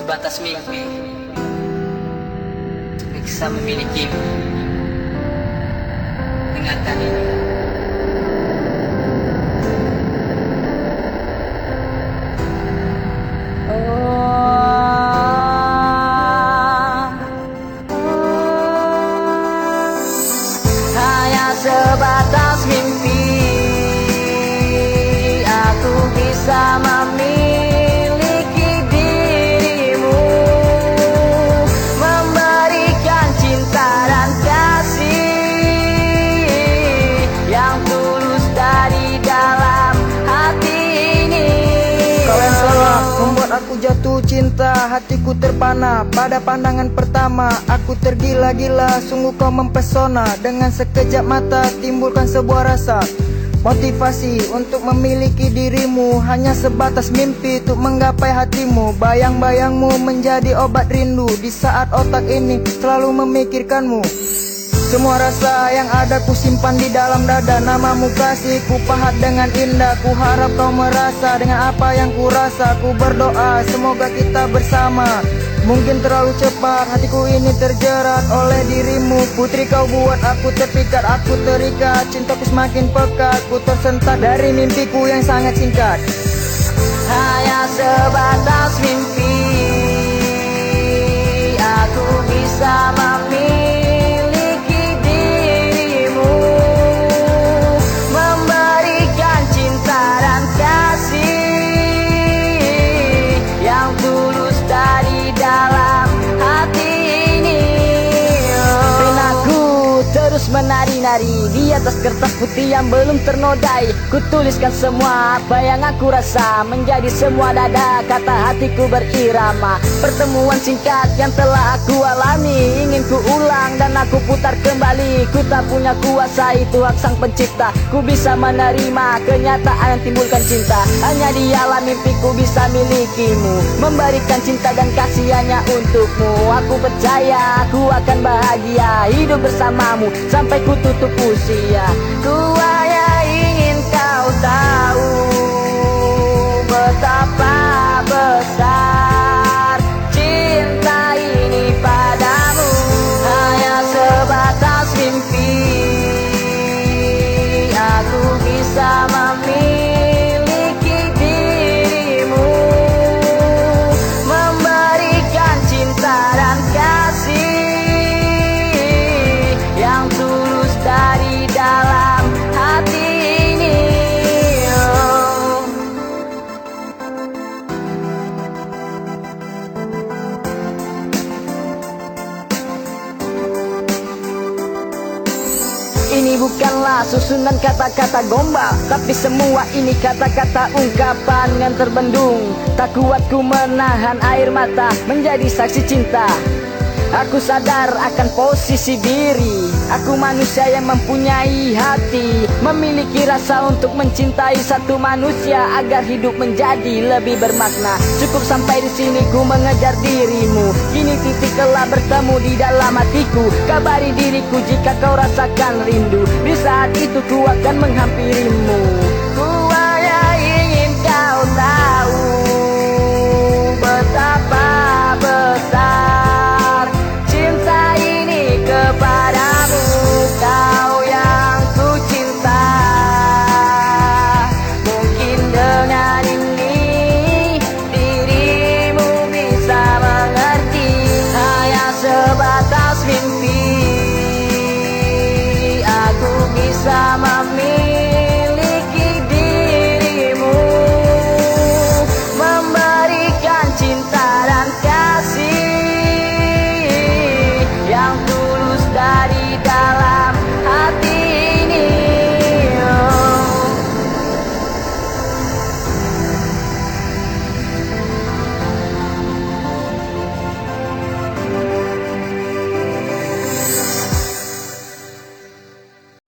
sebatas mimpi. Untuk bisa memilikimu Dengarkan ini sebatas mimpi Aku bisa aku jatuh cinta Hatiku terpana. Pada pandangan pertama Aku tergila-gila. Sungguh kau mempesona Dengan sekejap mata timbulkan sebuah rasa Motivasi untuk memiliki dirimu. Hanya sebatas mimpi untuk menggapai hatimu. Bayang-bayangmu menjadi obat rindu Di saat otak ini selalu memikirkanmu semua rasa yang ada ku simpan di dalam dada. Namamu kasih ku pahat dengan indah. Ku harap kau merasa dengan apa yang ku rasa. Ku berdoa semoga kita bersama. Mungkin terlalu cepat hatiku ini terjerat oleh dirimu. Putri kau buat aku terpikat, aku terikat. Cintaku semakin pekat, ku tersentak dari mimpiku yang sangat singkat. Hanya sebatas mimpi Aku bisa memiliki menari-nari Di atas kertas putih yang belum ternodai Ku tuliskan semua apa yang aku rasa Menjadi semua dada kata hatiku berirama. Pertemuan singkat yang telah aku alami Ingin ku ulang dan aku putar kembali. Ku tak punya kuasa itu hak sang pencipta. Ku bisa menerima kenyataan yang timbulkan cinta. Hanya di alam mimpiku bisa milikimu Memberikan cinta dan kasih hanya untukmu. Aku percaya aku akan bahagia Hidup bersamamu sampai ku tutupusin ya Kung Ini bukanlah susunan kata-kata gombal Tapi semua ini kata-kata ungkapan yang terbendung. Tak kuat ku menahan air mata Menjadi saksi cinta. Aku sadar akan posisi diri. Aku manusia yang mempunyai hati Memiliki rasa untuk mencintai satu manusia Agar hidup menjadi lebih bermakna. Cukup sampai di sini ku mengejar dirimu. Kini titik telah bertemu di dalam hatiku. Kabari diriku jika kau rasakan rindu saat itu ku akan menghampirimu